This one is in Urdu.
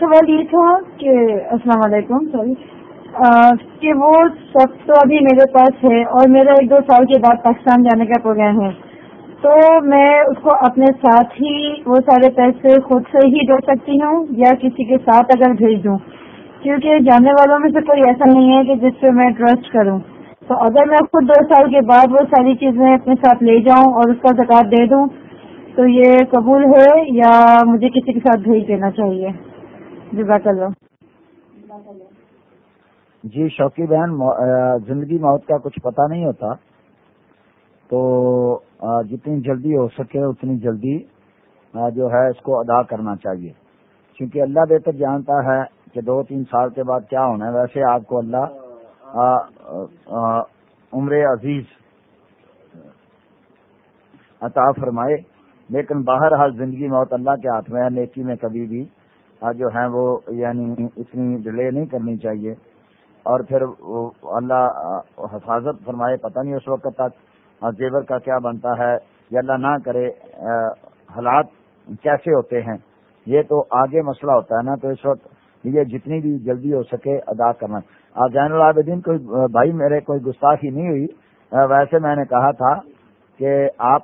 سوال یہ تھا کہ، السلام علیکم، سوری کہ وہ سب تو ابھی میرے پاس ہے اور میرا ایک دو سال کے بعد پاکستان جانے کا پروگرام ہے۔ تو میں اس کو اپنے ساتھ ہی وہ سارے پیسے خود سے ہی دے سکتی ہوں یا کسی کے ساتھ اگر بھیج دوں کیونکہ جانے والوں میں سے کوئی ایسا نہیں ہے کہ جس پہ میں ٹرسٹ کروں۔ تو اگر میں خود دو سال کے بعد وہ ساری چیزیں اپنے ساتھ لے جاؤں اور اس کا زکات دے دوں، تو یہ قبول ہے یا مجھے کسی کے ساتھ بھیج دینا چاہیے؟ جی شوقی بہن زندگی موت کا کچھ پتہ نہیں ہوتا۔ تو جتنی جلدی ہو سکے، اتنی جلدی جو ہے، اس کو ادا کرنا چاہیے۔ کیونکہ اللہ بہتر جانتا ہے کہ دو تین سال کے بعد کیا ہونا ہے۔ ویسے آپ کو اللہ عمر عزیز عطا فرمائے۔ لیکن باہر حال زندگی موت اللہ کے ہاتھ میں ہے، نیکی میں کبھی بھی جو ہے وہ یعنی اتنی ڈیلے نہیں کرنی چاہیے۔ اور پھر اللہ حفاظت فرمائے، پتہ نہیں اس وقت تک زیور کا کیا بنتا ہے۔ یا اللہ نہ کرے حالات کیسے ہوتے ہیں؟ یہ تو آگے مسئلہ ہوتا ہے نا، تو اس وقت یہ جتنی بھی جلدی ہو سکے ادا کرنا۔ زین العابدین، کوئی بھائی میرے، کوئی گستاخی نہیں ہوئی۔ ویسے میں نے کہا تھا کہ آپ